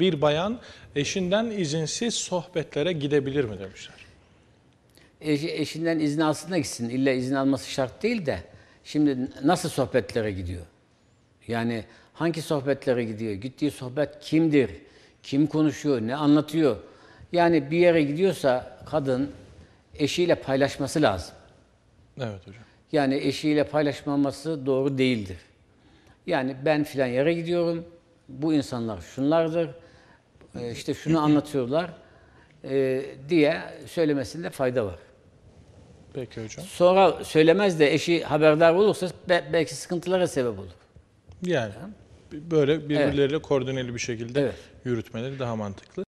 Bir bayan eşinden izinsiz sohbetlere gidebilir mi demişler. Eşi, eşinden izin alsın da gitsin. İlla izin alması şart değil de. Şimdi nasıl sohbetlere gidiyor? Yani hangi sohbetlere gidiyor? Gittiği sohbet kimdir? Kim konuşuyor? Ne anlatıyor? Yani bir yere gidiyorsa kadın eşiyle paylaşması lazım. Evet hocam. Yani eşiyle paylaşmaması doğru değildir. Yani ben filan yere gidiyorum, bu insanlar şunlardır, e, işte şunu anlatıyorlar e, diye söylemesinde fayda var. Peki hocam. Sonra söylemez de eşi haberdar olursa be- belki sıkıntılara sebep olur. Yani böyle birbirleriyle koordineli bir şekilde Evet. yürütmeleri daha mantıklı.